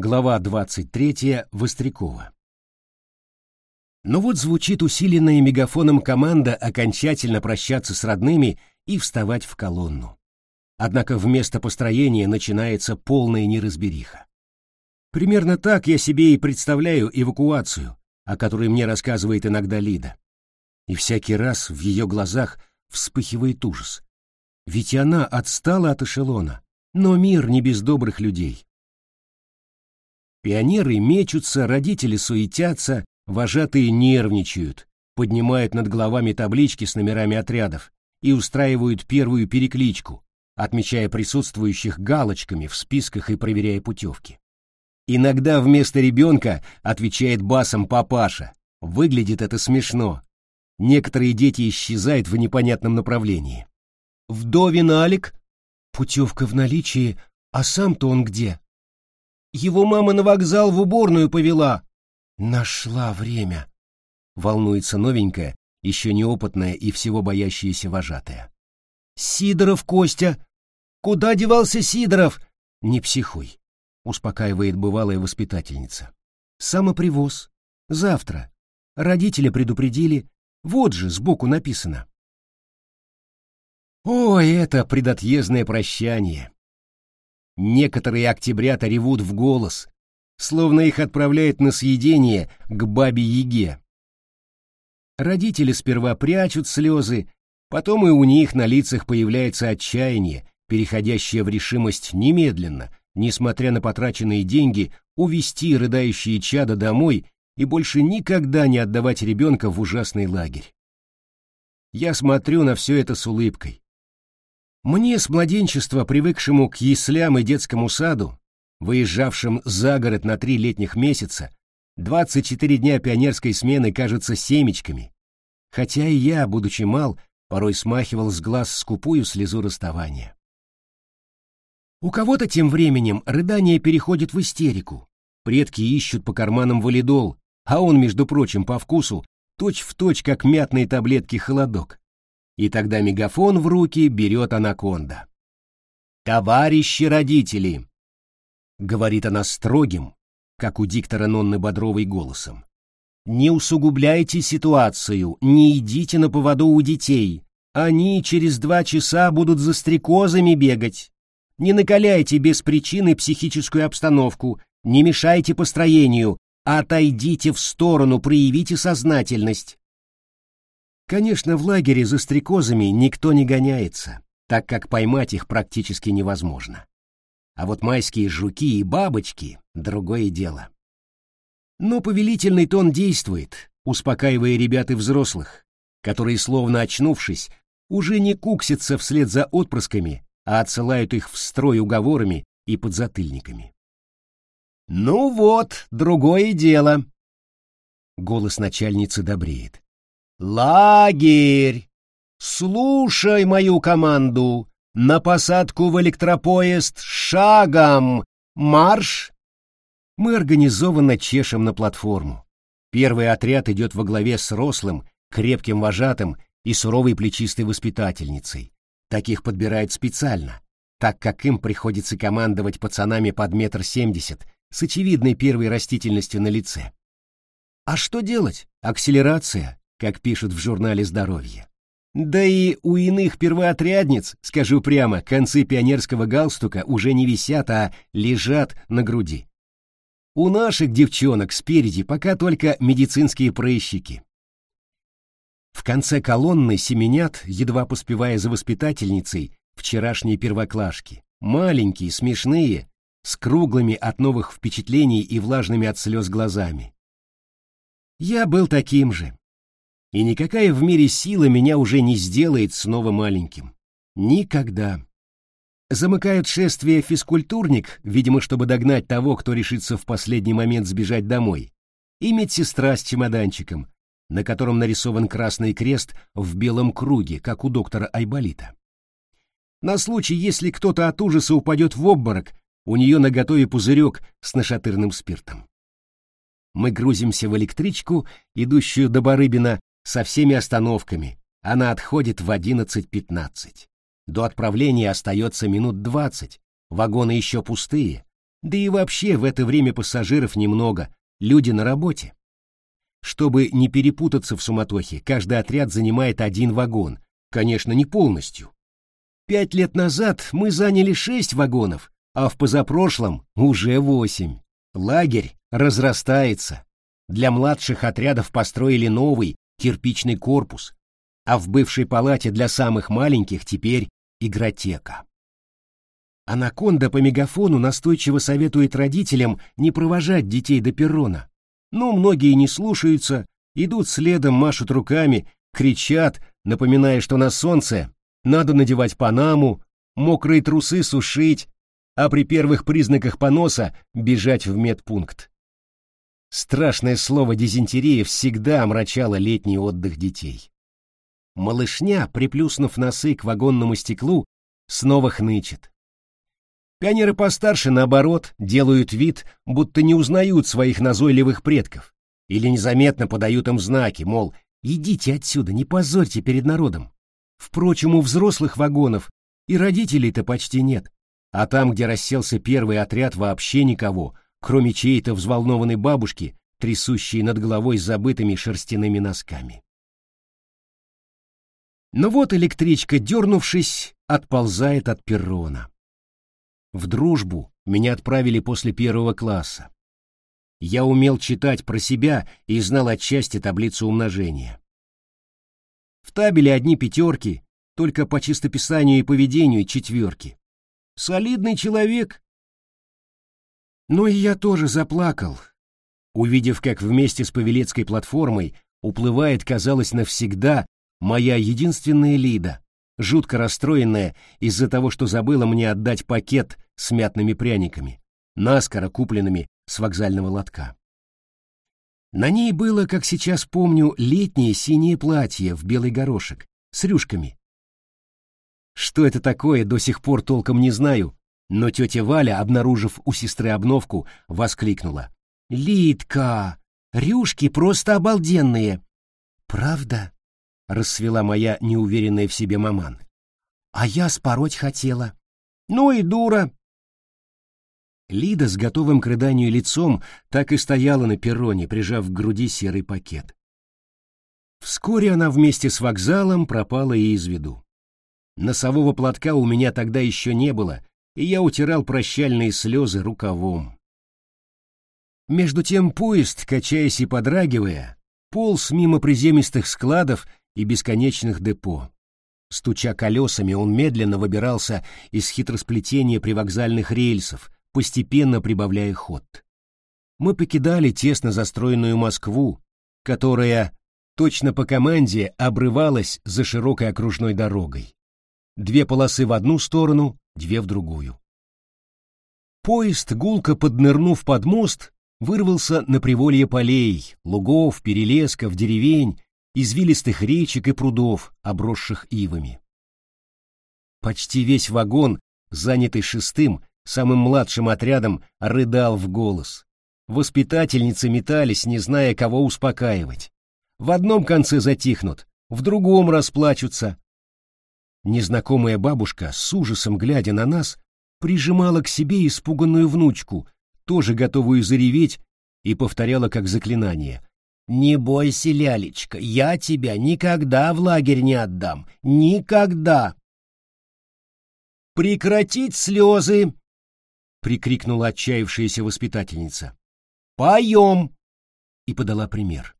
Глава 23. Вострякова. Но вот звучит усиленная мегафоном команда окончательно прощаться с родными и вставать в колонну. Однако вместо построения начинается полная неразбериха. Примерно так я себе и представляю эвакуацию, о которой мне рассказывает иногда Лида. И всякий раз в ее глазах вспыхивает ужас. Ведь она отстала от эшелона, но мир не без добрых людей. Пионеры мечутся, родители суетятся, вожатые нервничают, поднимают над головами таблички с номерами отрядов и устраивают первую перекличку, отмечая присутствующих галочками в списках и проверяя путевки. Иногда вместо ребенка отвечает басом папаша. Выглядит это смешно. Некоторые дети исчезают в непонятном направлении. Вдовин Алик? Путевка в наличии, а сам-то он где? Его мама на вокзал в уборную повела. Нашла время. Волнуется новенькая, еще неопытная и всего боящаяся вожатая. Сидоров Костя. Куда девался Сидоров? Не психуй, успокаивает бывалая воспитательница. Самопривоз. Завтра. Родители предупредили. Вот же сбоку написано. Ой, это предотъездное прощание. Некоторые октябрята ревут в голос, словно их отправляют на съедение к бабе-яге. Родители сперва прячут слезы, потом и у них на лицах появляется отчаяние, переходящее в решимость немедленно, несмотря на потраченные деньги, увести рыдающие чада домой и больше никогда не отдавать ребенка в ужасный лагерь. Я смотрю на все это с улыбкой. Мне с младенчества, привыкшему к яслям и детскому саду, выезжавшим за город на три летних месяца, 24 дня пионерской смены кажутся семечками, хотя и я, будучи мал, порой смахивал с глаз скупую слезу расставания. У кого-то тем временем рыдание переходит в истерику. Предки ищут по карманам валидол, а он, между прочим, по вкусу, точь-в-точь, точь, как мятные таблетки холодок и тогда мегафон в руки берет анаконда. «Товарищи родители!» — говорит она строгим, как у диктора Нонны Бодровой голосом. «Не усугубляйте ситуацию, не идите на поводу у детей. Они через два часа будут за стрекозами бегать. Не накаляйте без причины психическую обстановку, не мешайте построению, отойдите в сторону, проявите сознательность. Конечно, в лагере за стрекозами никто не гоняется, так как поймать их практически невозможно. А вот майские жуки и бабочки — другое дело. Но повелительный тон действует, успокаивая ребят и взрослых, которые, словно очнувшись, уже не куксятся вслед за отпрысками, а отсылают их в строй уговорами и подзатыльниками. «Ну вот, другое дело!» Голос начальницы добреет. «Лагерь! Слушай мою команду! На посадку в электропоезд шагом! Марш!» Мы организованно чешем на платформу. Первый отряд идет во главе с рослым, крепким вожатым и суровой плечистой воспитательницей. Таких подбирают специально, так как им приходится командовать пацанами под метр семьдесят с очевидной первой растительностью на лице. А что делать? Акселерация, как пишут в журнале «Здоровье». Да и у иных первоотрядниц, скажу прямо, концы пионерского галстука уже не висят, а лежат на груди. У наших девчонок спереди пока только медицинские прыщики. В конце колонны семенят, едва поспевая за воспитательницей, вчерашние первоклашки. Маленькие, смешные, с круглыми от новых впечатлений и влажными от слез глазами. Я был таким же, и никакая в мире сила меня уже не сделает снова маленьким. Никогда. Замыкает шествие физкультурник, видимо, чтобы догнать того, кто решится в последний момент сбежать домой, и медсестра с чемоданчиком, на котором нарисован красный крест в белом круге, как у доктора Айболита. На случай, если кто-то от ужаса упадет в обморок, у нее наготове пузырек с нашатырным спиртом. Мы грузимся в электричку, идущую до Барыбина, со всеми остановками. Она отходит в 11.15. До отправления остается минут 20. Вагоны еще пустые. Да и вообще в это время пассажиров немного, люди на работе. Чтобы не перепутаться в суматохе, каждый отряд занимает один вагон, конечно, не полностью. Пять лет назад мы заняли шесть вагонов, а в позапрошлом уже восемь. Лагерь разрастается. Для младших отрядов построили новый кирпичный корпус, а в бывшей палате для самых маленьких теперь игротека. Анаконда по мегафону настойчиво советует родителям не провожать детей до перрона. Но многие не слушаются, идут следом, машут руками, кричат, напоминая, что на солнце надо надевать панаму, мокрые трусы сушить, а при первых признаках поноса бежать в медпункт. Страшное слово дизентерия всегда омрачало летний отдых детей. Малышня, приплюснув носы к вагонному стеклу, снова хнычет. Пионеры постарше, наоборот, делают вид, будто не узнают своих назойливых предков или незаметно подают им знаки, мол, идите отсюда, не позорьте перед народом. Впрочем, у взрослых вагонов и родителей-то почти нет. А там, где расселся первый отряд, вообще никого, кроме чьей-то взволнованной бабушки, трясущей над головой забытыми шерстяными носками. Но вот электричка, дернувшись, отползает от перрона. В дружбу меня отправили после первого класса. Я умел читать про себя и знал отчасти таблицу умножения. В табеле одни пятерки, только по чистописанию и поведению четверки. Солидный человек. Но и я тоже заплакал, увидев, как вместе с Павелецкой платформой уплывает, казалось, навсегда моя единственная Лида, жутко расстроенная из-за того, что забыла мне отдать пакет с мятными пряниками, наскоро купленными с вокзального лотка. На ней было, как сейчас помню, летнее синее платье в белый горошек с рюшками, что это такое, до сих пор толком не знаю, но тетя Валя, обнаружив у сестры обновку, воскликнула. «Литка, рюшки просто обалденные!» «Правда?» — расцвела моя неуверенная в себе маман. «А я спороть хотела». «Ну и дура!» Лида с готовым к рыданию лицом так и стояла на перроне, прижав к груди серый пакет. Вскоре она вместе с вокзалом пропала из виду. Носового платка у меня тогда еще не было, и я утирал прощальные слезы рукавом. Между тем поезд, качаясь и подрагивая, полз мимо приземистых складов и бесконечных депо. Стуча колесами, он медленно выбирался из хитросплетения привокзальных рельсов, постепенно прибавляя ход. Мы покидали тесно застроенную Москву, которая точно по команде обрывалась за широкой окружной дорогой. Две полосы в одну сторону, две в другую. Поезд, гулко поднырнув под мост, вырвался на приволье полей, лугов, перелесков, деревень, извилистых речек и прудов, обросших ивами. Почти весь вагон, занятый шестым, самым младшим отрядом, рыдал в голос. Воспитательницы метались, не зная, кого успокаивать. В одном конце затихнут, в другом расплачутся, Незнакомая бабушка, с ужасом глядя на нас, прижимала к себе испуганную внучку, тоже готовую зареветь, и повторяла как заклинание. «Не бойся, лялечка, я тебя никогда в лагерь не отдам. Никогда!» «Прекратить слезы!» — прикрикнула отчаявшаяся воспитательница. «Поем!» — и подала пример.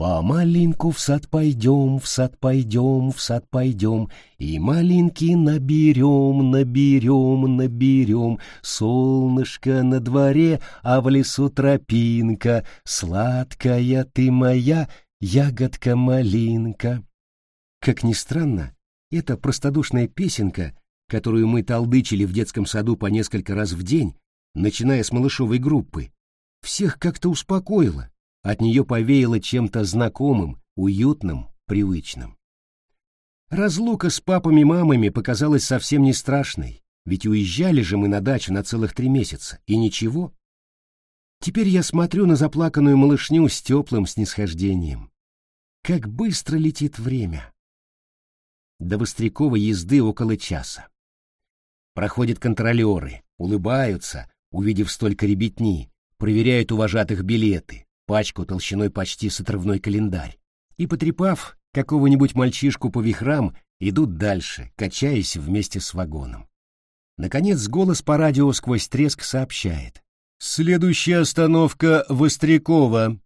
По малинку в сад пойдем, в сад пойдем, в сад пойдем, И малинки наберем, наберем, наберем. Солнышко на дворе, а в лесу тропинка, Сладкая ты моя, ягодка-малинка. Как ни странно, эта простодушная песенка, которую мы толдычили в детском саду по несколько раз в день, начиная с малышовой группы, всех как-то успокоила от нее повеяло чем-то знакомым, уютным, привычным. Разлука с папами-мамами показалась совсем не страшной, ведь уезжали же мы на дачу на целых три месяца, и ничего. Теперь я смотрю на заплаканную малышню с теплым снисхождением. Как быстро летит время. До Востряковой езды около часа. Проходят контролеры, улыбаются, увидев столько ребятни, проверяют у вожатых билеты, пачку толщиной почти с отрывной календарь, и, потрепав какого-нибудь мальчишку по вихрам, идут дальше, качаясь вместе с вагоном. Наконец голос по радио сквозь треск сообщает. «Следующая остановка Вострякова».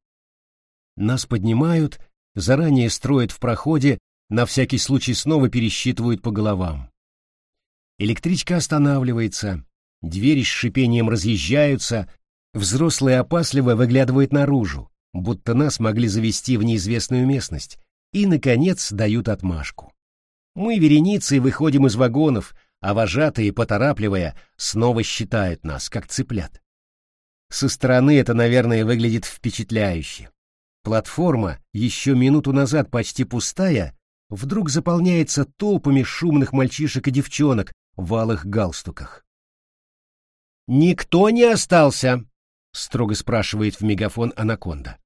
Нас поднимают, заранее строят в проходе, на всякий случай снова пересчитывают по головам. Электричка останавливается, двери с шипением разъезжаются, взрослые опасливо выглядывают наружу, будто нас могли завести в неизвестную местность, и, наконец, дают отмашку. Мы вереницей выходим из вагонов, а вожатые, поторапливая, снова считают нас, как цыплят. Со стороны это, наверное, выглядит впечатляюще. Платформа, еще минуту назад почти пустая, вдруг заполняется толпами шумных мальчишек и девчонок в алых галстуках. «Никто не остался?» — строго спрашивает в мегафон Анаконда.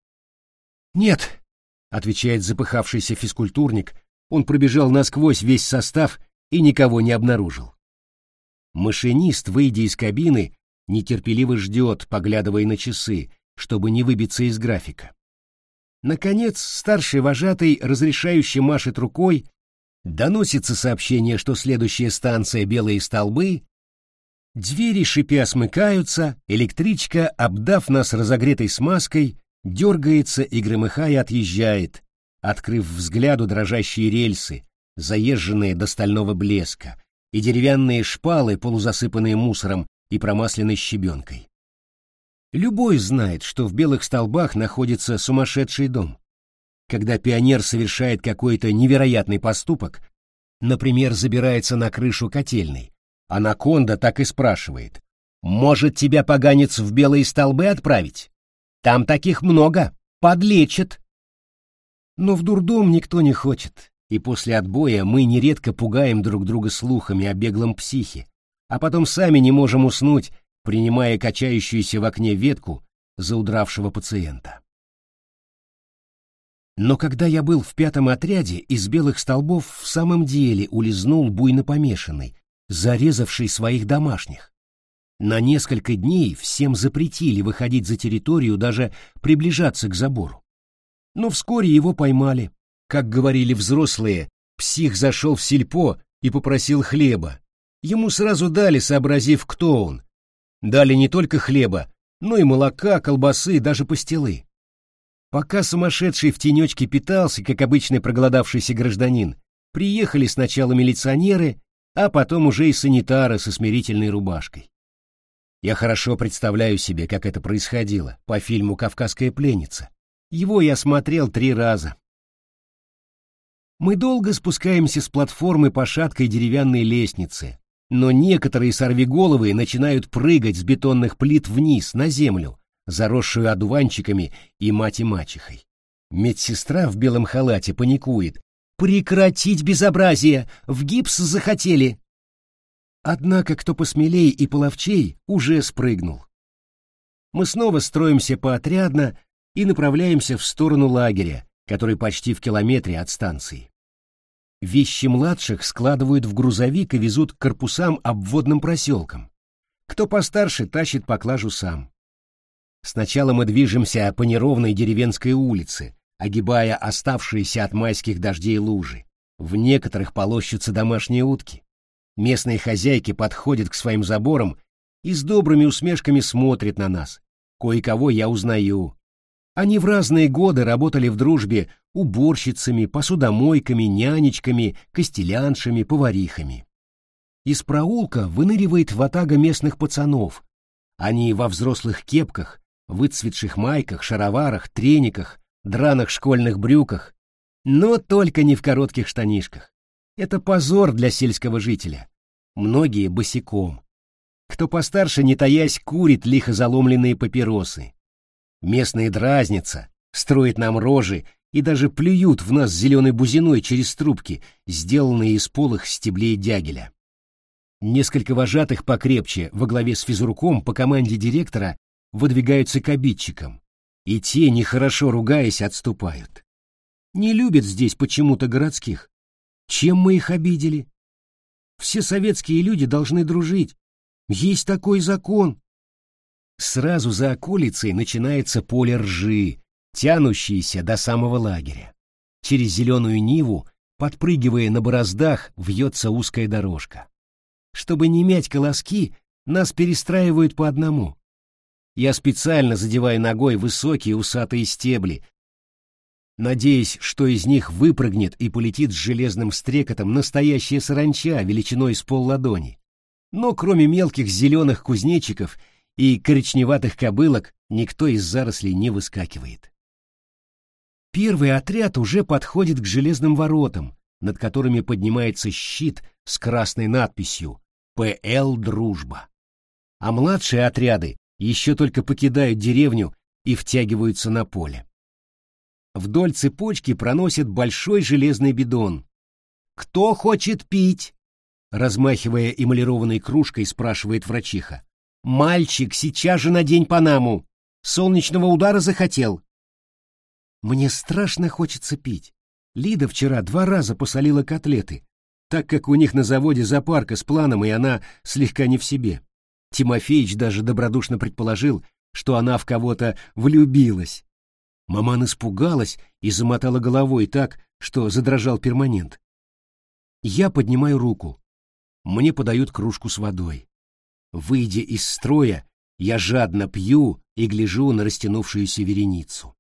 «Нет», — отвечает запыхавшийся физкультурник, он пробежал насквозь весь состав и никого не обнаружил. Машинист, выйдя из кабины, нетерпеливо ждет, поглядывая на часы, чтобы не выбиться из графика. Наконец, старший вожатый, разрешающий машет рукой, доносится сообщение, что следующая станция «Белые столбы», двери шипя смыкаются, электричка, обдав нас разогретой смазкой, дергается и громыхая отъезжает, открыв взгляду дрожащие рельсы, заезженные до стального блеска, и деревянные шпалы, полузасыпанные мусором и промасленной щебенкой. Любой знает, что в белых столбах находится сумасшедший дом. Когда пионер совершает какой-то невероятный поступок, например, забирается на крышу котельной, анаконда так и спрашивает, «Может, тебя, поганец, в белые столбы отправить? Там таких много, подлечат». Но в дурдом никто не хочет, и после отбоя мы нередко пугаем друг друга слухами о беглом психе, а потом сами не можем уснуть, принимая качающуюся в окне ветку за удравшего пациента. Но когда я был в пятом отряде, из белых столбов в самом деле улизнул буйно помешанный, зарезавший своих домашних. На несколько дней всем запретили выходить за территорию, даже приближаться к забору но вскоре его поймали. Как говорили взрослые, псих зашел в сельпо и попросил хлеба. Ему сразу дали, сообразив, кто он. Дали не только хлеба, но и молока, колбасы, даже пастилы. Пока сумасшедший в тенечке питался, как обычный проголодавшийся гражданин, приехали сначала милиционеры, а потом уже и санитары со смирительной рубашкой. Я хорошо представляю себе, как это происходило по фильму «Кавказская пленница». Его я смотрел три раза. Мы долго спускаемся с платформы по шаткой деревянной лестнице, но некоторые сорвиголовые начинают прыгать с бетонных плит вниз, на землю, заросшую одуванчиками и мать и мачехой. Медсестра в белом халате паникует. «Прекратить безобразие! В гипс захотели!» Однако кто посмелей и половчей уже спрыгнул. Мы снова строимся поотрядно, и направляемся в сторону лагеря, который почти в километре от станции. Вещи младших складывают в грузовик и везут к корпусам обводным проселкам. Кто постарше тащит поклажу сам. Сначала мы движемся по неровной деревенской улице, огибая оставшиеся от майских дождей лужи. В некоторых полощутся домашние утки. Местные хозяйки подходят к своим заборам и с добрыми усмешками смотрят на нас. Кое-кого я узнаю. Они в разные годы работали в дружбе уборщицами, посудомойками, нянечками, костеляншами, поварихами. Из проулка выныривает ватага местных пацанов. Они во взрослых кепках, выцветших майках, шароварах, трениках, драных школьных брюках, но только не в коротких штанишках. Это позор для сельского жителя. Многие босиком. Кто постарше, не таясь, курит лихо заломленные папиросы. Местные дразнятся, строят нам рожи и даже плюют в нас зеленой бузиной через трубки, сделанные из полых стеблей дягеля. Несколько вожатых покрепче во главе с физруком по команде директора выдвигаются к обидчикам, и те, нехорошо ругаясь, отступают. Не любят здесь почему-то городских. Чем мы их обидели? Все советские люди должны дружить. Есть такой закон. Сразу за околицей начинается поле ржи, тянущееся до самого лагеря. Через зеленую ниву, подпрыгивая на бороздах, вьется узкая дорожка. Чтобы не мять колоски, нас перестраивают по одному. Я специально задеваю ногой высокие усатые стебли, надеясь, что из них выпрыгнет и полетит с железным стрекотом настоящая саранча величиной с полладони. Но кроме мелких зеленых кузнечиков и коричневатых кобылок никто из зарослей не выскакивает. Первый отряд уже подходит к железным воротам, над которыми поднимается щит с красной надписью «ПЛ Дружба». А младшие отряды еще только покидают деревню и втягиваются на поле. Вдоль цепочки проносит большой железный бидон. «Кто хочет пить?» Размахивая эмалированной кружкой, спрашивает врачиха. «Мальчик, сейчас же надень панаму! Солнечного удара захотел!» Мне страшно хочется пить. Лида вчера два раза посолила котлеты, так как у них на заводе запарка с планом, и она слегка не в себе. Тимофеич даже добродушно предположил, что она в кого-то влюбилась. Маман испугалась и замотала головой так, что задрожал перманент. Я поднимаю руку. Мне подают кружку с водой. Выйдя из строя, я жадно пью и гляжу на растянувшуюся вереницу.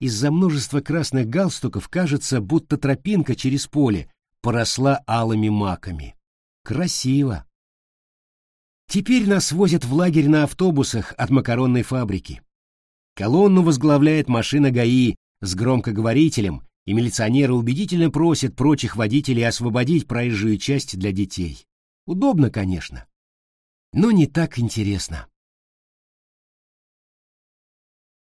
Из-за множества красных галстуков кажется, будто тропинка через поле поросла алыми маками. Красиво. Теперь нас возят в лагерь на автобусах от макаронной фабрики. Колонну возглавляет машина ГАИ с громкоговорителем, и милиционеры убедительно просят прочих водителей освободить проезжую часть для детей. Удобно, конечно, но не так интересно.